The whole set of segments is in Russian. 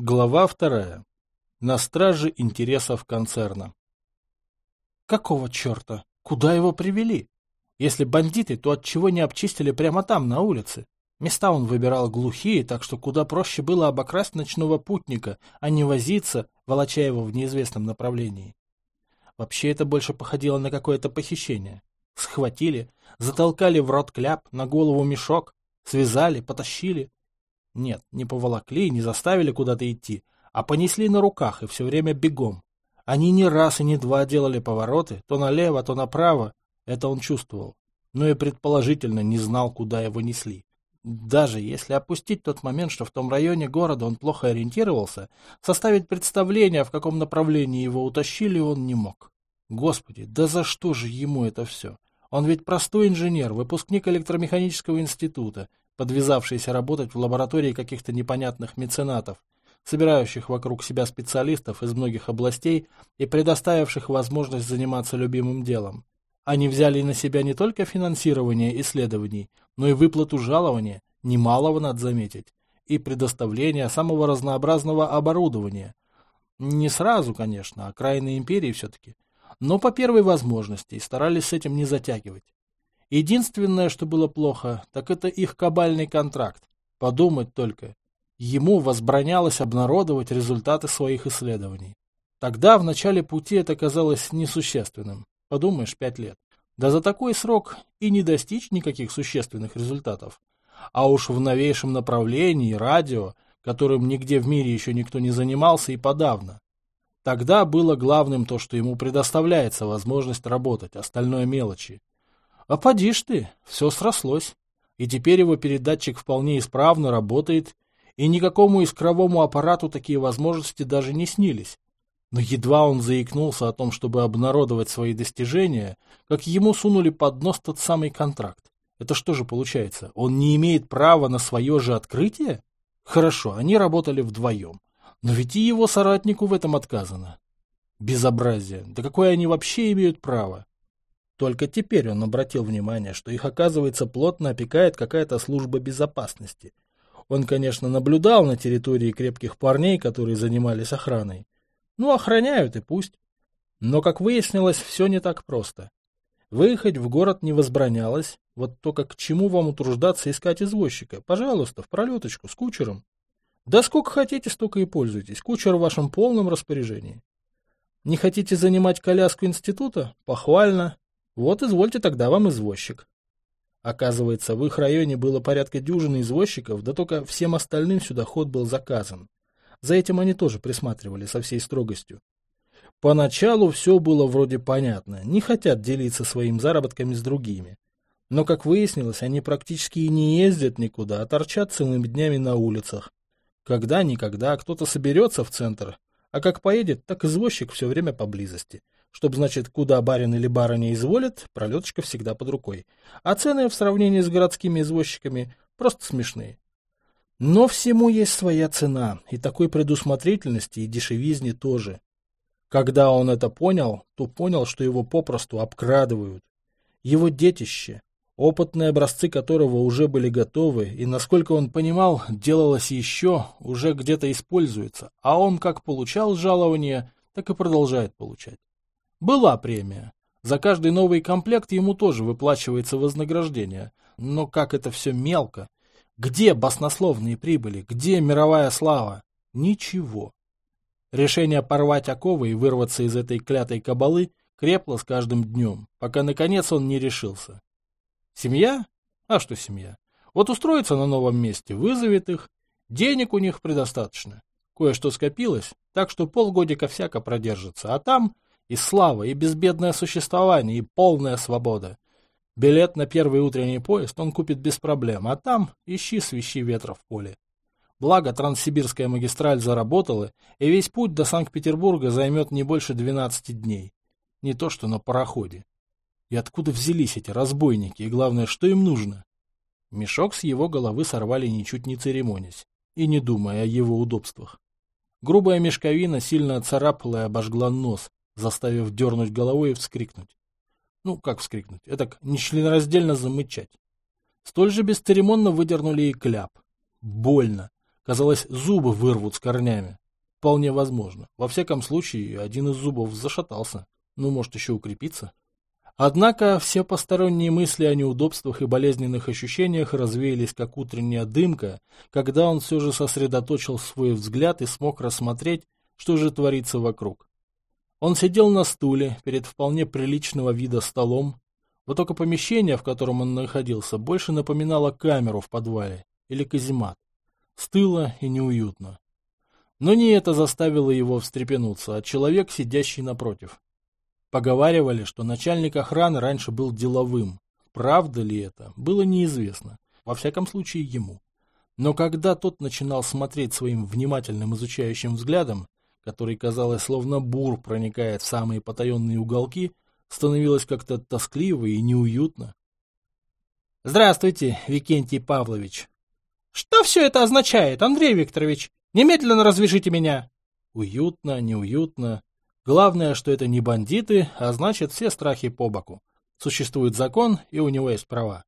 Глава вторая. На страже интересов концерна. Какого черта? Куда его привели? Если бандиты, то от чего не обчистили прямо там, на улице? Места он выбирал глухие, так что куда проще было обокрасть ночного путника, а не возиться, волоча его в неизвестном направлении. Вообще это больше походило на какое-то похищение. Схватили, затолкали в рот кляп, на голову мешок, связали, потащили, нет, не поволокли, не заставили куда-то идти, а понесли на руках и все время бегом. Они не раз и не два делали повороты, то налево, то направо. Это он чувствовал. Но и предположительно не знал, куда его несли. Даже если опустить тот момент, что в том районе города он плохо ориентировался, составить представление, в каком направлении его утащили, он не мог. Господи, да за что же ему это все? Он ведь простой инженер, выпускник электромеханического института, подвязавшийся работать в лаборатории каких-то непонятных меценатов, собирающих вокруг себя специалистов из многих областей и предоставивших возможность заниматься любимым делом. Они взяли на себя не только финансирование исследований, но и выплату жалования, немалого надо заметить, и предоставление самого разнообразного оборудования. Не сразу, конечно, окраины империи все-таки, но по первой возможности и старались с этим не затягивать. Единственное, что было плохо, так это их кабальный контракт. Подумать только. Ему возбранялось обнародовать результаты своих исследований. Тогда в начале пути это казалось несущественным. Подумаешь, пять лет. Да за такой срок и не достичь никаких существенных результатов. А уж в новейшем направлении, радио, которым нигде в мире еще никто не занимался и подавно. Тогда было главным то, что ему предоставляется возможность работать, остальное мелочи. А поди ж ты, все срослось. И теперь его передатчик вполне исправно работает, и никакому искровому аппарату такие возможности даже не снились. Но едва он заикнулся о том, чтобы обнародовать свои достижения, как ему сунули под нос тот самый контракт. Это что же получается, он не имеет права на свое же открытие? Хорошо, они работали вдвоем. Но ведь и его соратнику в этом отказано. Безобразие. Да какое они вообще имеют право? Только теперь он обратил внимание, что их, оказывается, плотно опекает какая-то служба безопасности. Он, конечно, наблюдал на территории крепких парней, которые занимались охраной. Ну, охраняют и пусть. Но, как выяснилось, все не так просто. Выехать в город не возбранялось, вот только к чему вам утруждаться искать извозчика? Пожалуйста, в пролеточку, с кучером. Да сколько хотите, столько и пользуйтесь, кучер в вашем полном распоряжении. Не хотите занимать коляску института? Похвально. Вот извольте тогда вам извозчик. Оказывается, в их районе было порядка дюжины извозчиков, да только всем остальным сюда ход был заказан. За этим они тоже присматривали со всей строгостью. Поначалу все было вроде понятно, не хотят делиться своими заработками с другими. Но, как выяснилось, они практически и не ездят никуда, а торчат целыми днями на улицах. Когда-никогда кто-то соберется в центр, а как поедет, так извозчик все время поблизости – чтобы, значит, куда барин или барыня изволит, пролеточка всегда под рукой. А цены в сравнении с городскими извозчиками просто смешные. Но всему есть своя цена, и такой предусмотрительности и дешевизни тоже. Когда он это понял, то понял, что его попросту обкрадывают. Его детище, опытные образцы которого уже были готовы, и, насколько он понимал, делалось еще, уже где-то используется, а он как получал жалование, так и продолжает получать. Была премия. За каждый новый комплект ему тоже выплачивается вознаграждение. Но как это все мелко. Где баснословные прибыли? Где мировая слава? Ничего. Решение порвать оковы и вырваться из этой клятой кабалы крепло с каждым днем, пока наконец он не решился. Семья? А что семья? Вот устроится на новом месте, вызовет их. Денег у них предостаточно. Кое-что скопилось, так что полгодика всяко продержится, а там и слава, и безбедное существование, и полная свобода. Билет на первый утренний поезд он купит без проблем, а там ищи свищи ветра в поле. Благо, Транссибирская магистраль заработала, и весь путь до Санкт-Петербурга займет не больше 12 дней. Не то, что на пароходе. И откуда взялись эти разбойники, и главное, что им нужно? Мешок с его головы сорвали ничуть не церемонясь, и не думая о его удобствах. Грубая мешковина сильно отцарапала и обожгла нос, заставив дернуть головой и вскрикнуть. Ну, как вскрикнуть? Это нечленораздельно замычать. Столь же бесцеремонно выдернули и кляп. Больно. Казалось, зубы вырвут с корнями. Вполне возможно. Во всяком случае, один из зубов зашатался. Ну, может, еще укрепиться. Однако все посторонние мысли о неудобствах и болезненных ощущениях развеялись, как утренняя дымка, когда он все же сосредоточил свой взгляд и смог рассмотреть, что же творится вокруг. Он сидел на стуле перед вполне приличного вида столом, вот только помещение, в котором он находился, больше напоминало камеру в подвале или каземат. Стыло и неуютно. Но не это заставило его встрепенуться, а человек, сидящий напротив. Поговаривали, что начальник охраны раньше был деловым. Правда ли это, было неизвестно. Во всяком случае, ему. Но когда тот начинал смотреть своим внимательным изучающим взглядом, который, казалось, словно бур проникает в самые потаенные уголки, становилось как-то тоскливо и неуютно. «Здравствуйте, Викентий Павлович!» «Что все это означает, Андрей Викторович? Немедленно развяжите меня!» Уютно, неуютно. Главное, что это не бандиты, а значит все страхи по боку. Существует закон, и у него есть права.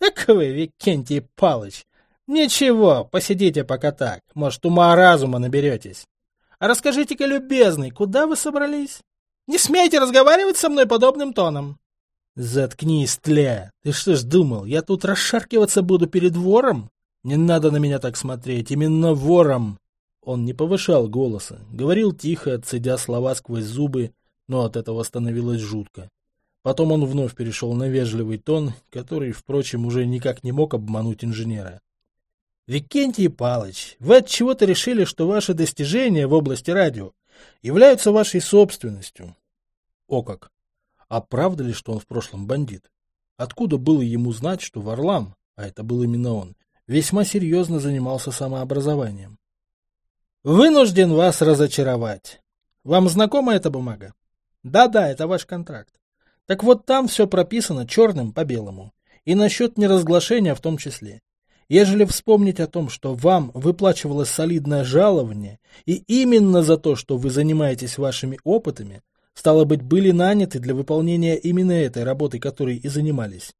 «Эк вы, Викентий Палыч! Ничего, посидите пока так, может, ума-разума наберетесь. Расскажите-ка, любезный, куда вы собрались? Не смейте разговаривать со мной подобным тоном!» «Заткнись, тля! Ты что ж думал, я тут расшаркиваться буду перед вором? Не надо на меня так смотреть, именно вором!» Он не повышал голоса, говорил тихо, цедя слова сквозь зубы, но от этого становилось жутко. Потом он вновь перешел на вежливый тон, который, впрочем, уже никак не мог обмануть инженера. «Викентий Палыч, вы от чего то решили, что ваши достижения в области радио являются вашей собственностью?» «О как! А правда ли, что он в прошлом бандит? Откуда было ему знать, что Варлам, а это был именно он, весьма серьезно занимался самообразованием?» Вынужден вас разочаровать. Вам знакома эта бумага? Да-да, это ваш контракт. Так вот там все прописано черным по белому. И насчет неразглашения в том числе. Ежели вспомнить о том, что вам выплачивалось солидное жалование, и именно за то, что вы занимаетесь вашими опытами, стало быть, были наняты для выполнения именно этой работы, которой и занимались.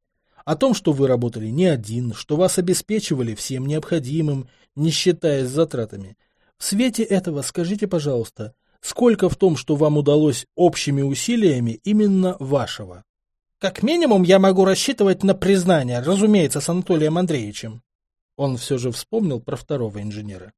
О том, что вы работали не один, что вас обеспечивали всем необходимым, не считаясь затратами – в свете этого скажите, пожалуйста, сколько в том, что вам удалось общими усилиями именно вашего? Как минимум я могу рассчитывать на признание, разумеется, с Анатолием Андреевичем. Он все же вспомнил про второго инженера.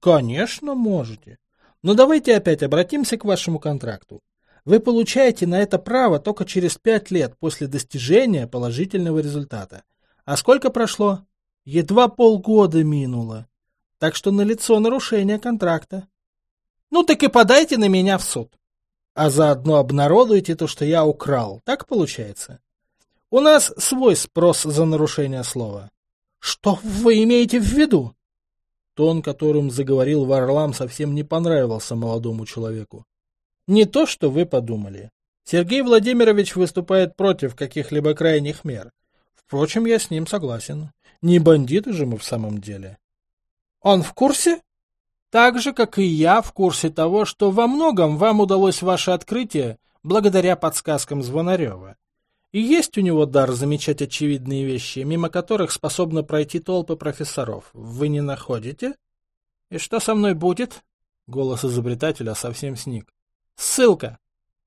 Конечно, можете. Но давайте опять обратимся к вашему контракту. Вы получаете на это право только через пять лет после достижения положительного результата. А сколько прошло? Едва полгода минуло. Так что налицо нарушение контракта. Ну так и подайте на меня в суд. А заодно обнародуйте то, что я украл. Так получается? У нас свой спрос за нарушение слова. Что вы имеете в виду? Тон, которым заговорил Варлам, совсем не понравился молодому человеку. Не то, что вы подумали. Сергей Владимирович выступает против каких-либо крайних мер. Впрочем, я с ним согласен. Не бандиты же мы в самом деле. Он в курсе? Так же, как и я в курсе того, что во многом вам удалось ваше открытие благодаря подсказкам Звонарева. И есть у него дар замечать очевидные вещи, мимо которых способны пройти толпы профессоров. Вы не находите? И что со мной будет? Голос изобретателя совсем сник. Ссылка.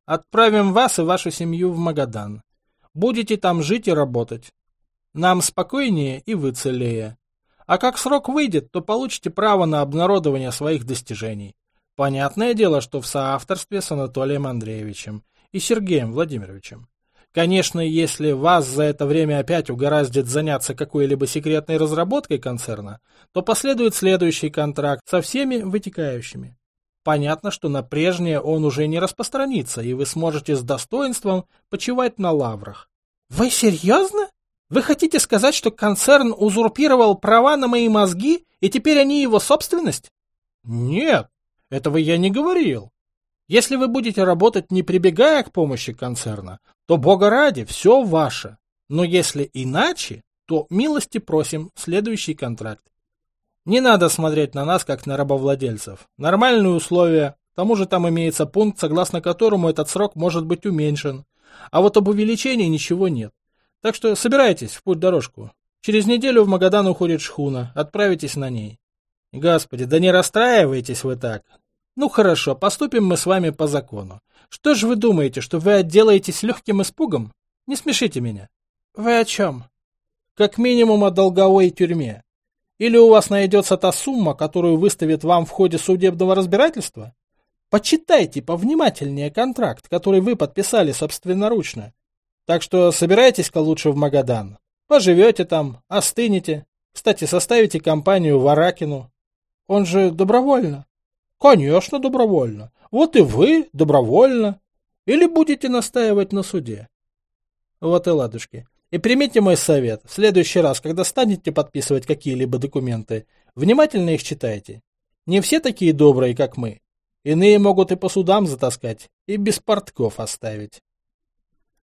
Отправим вас и вашу семью в Магадан. Будете там жить и работать. Нам спокойнее и вы целее. А как срок выйдет, то получите право на обнародование своих достижений. Понятное дело, что в соавторстве с Анатолием Андреевичем и Сергеем Владимировичем. Конечно, если вас за это время опять угораздит заняться какой-либо секретной разработкой концерна, то последует следующий контракт со всеми вытекающими. Понятно, что на прежнее он уже не распространится, и вы сможете с достоинством почивать на лаврах. Вы серьезно? Вы хотите сказать, что концерн узурпировал права на мои мозги, и теперь они его собственность? Нет, этого я не говорил. Если вы будете работать, не прибегая к помощи концерна, то, бога ради, все ваше. Но если иначе, то милости просим следующий контракт. Не надо смотреть на нас, как на рабовладельцев. Нормальные условия. К тому же там имеется пункт, согласно которому этот срок может быть уменьшен. А вот об увеличении ничего нет. Так что собирайтесь в путь-дорожку. Через неделю в Магадан уходит шхуна, отправитесь на ней. Господи, да не расстраивайтесь вы так. Ну хорошо, поступим мы с вами по закону. Что же вы думаете, что вы отделаетесь легким испугом? Не смешите меня. Вы о чем? Как минимум о долговой тюрьме. Или у вас найдется та сумма, которую выставит вам в ходе судебного разбирательства? Почитайте повнимательнее контракт, который вы подписали собственноручно. Так что собирайтесь-ка лучше в Магадан. Поживете там, остынете. Кстати, составите компанию Варакину. Он же добровольно. Конечно, добровольно. Вот и вы добровольно. Или будете настаивать на суде. Вот и ладушки. И примите мой совет. В следующий раз, когда станете подписывать какие-либо документы, внимательно их читайте. Не все такие добрые, как мы. Иные могут и по судам затаскать, и без портков оставить.